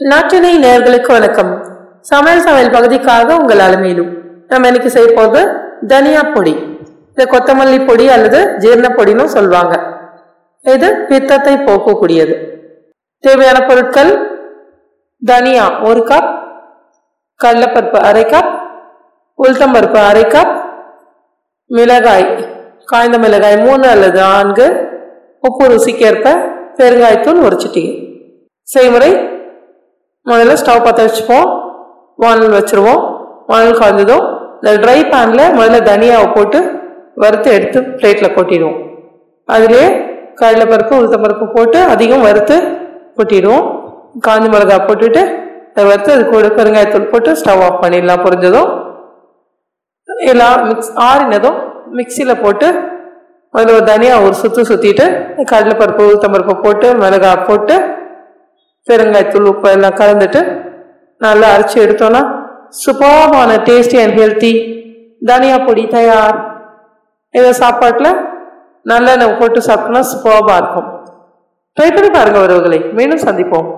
நாட்டினை நேர்களுக்கு வணக்கம். சமையல் சமையல் பகுதிக்காக உங்கள் அலமையிலும். நம்ம இன்னைக்கு செய்ய போது தனியா பொடி. இது கொத்தமல்லி பொடி அல்லது ஜீரண பொடின்னு சொல்லுவாங்க இது பித்தத்தை போக்கக்கூடியது. தேவையான பொருட்கள் தனியா ஒரு கப் கடலப்பருப்பு அரை கப் உளுத்தம்பருப்பு அரை கப் மிளகாய் காய்ந்த மிளகாய் மூணு அல்லது நான்கு உப்பு ருசிக்கேற்ப பெருங்காயத்தூள் உரைச்சிட்டீங்க செய்முறை முதல்ல ஸ்டவ் பற்ற வச்சுப்போம். வானல் வச்சுருவோம். வானல் காய்ஞ்சதும் இந்த ட்ரை பேனில் முதல்ல தனியாவை போட்டு வறுத்து எடுத்து பிளேட்டில் கொட்டிடுவோம். அதிலே கடலைப்பருப்பு உளுத்தம்பருப்பு போட்டு அதிகம் வறுத்து கொட்டிடுவோம். காஞ்சி மிளகா போட்டுட்டு அதை வறுத்து அது கூட பெருங்காயத்தூள் போட்டு ஸ்டவ் ஆஃப் பண்ணிடலாம் புரிஞ்சதும்? எல்லாம் மிக்ஸ் ஆறினதும் மிக்சியில் போட்டு அதில் ஒரு தனியாக ஒரு சுற்று சுற்றிட்டு கடலைப்பருப்பு உளுத்தம்பருப்பு போட்டு மிளகா போட்டு பெருங்காயத்தூள் உப்பு எல்லாம் கலந்துட்டு நல்லா அரைச்சி எடுத்தோன்னா சூப்பர்பான டேஸ்டி அண்ட் ஹெல்த்தி தனியா பொடி தயார். இதை சாப்பாட்டில் நல்லெண்ணெய் போட்டு சாப்பிட்டோம்னா சூப்பர்பாக இருக்கும். ட்ரை பண்ணி பாருங்கள் உறவுகளை. மீண்டும் சந்திப்போம்.